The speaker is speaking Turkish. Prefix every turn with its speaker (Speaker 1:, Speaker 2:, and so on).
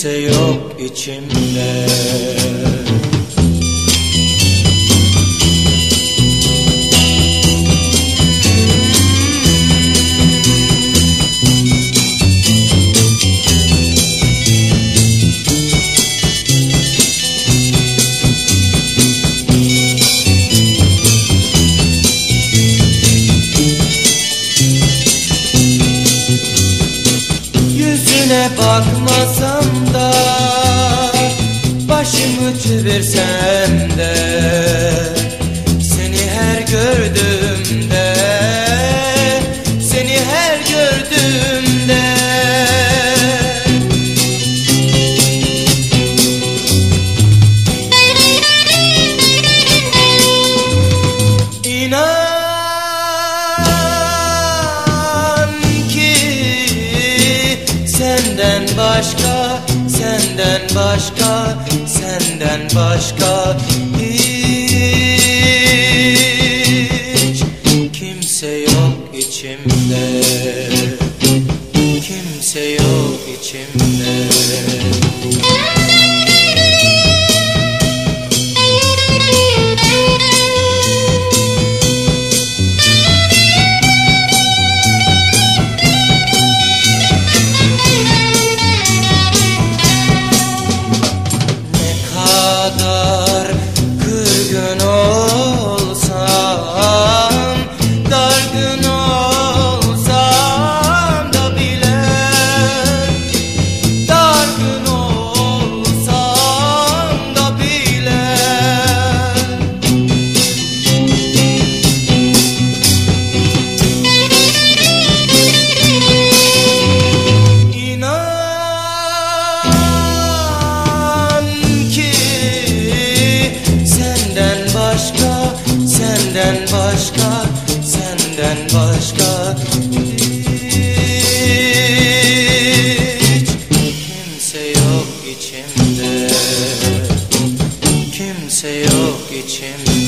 Speaker 1: kimse yok içimde. Yüzüne Başımı çevirsem de Seni her gördüğümde Seni her gördüğümde. İnan ki senden başka, senden başka, senden başka hiç kimse yok içimde, say, oh, kitchen.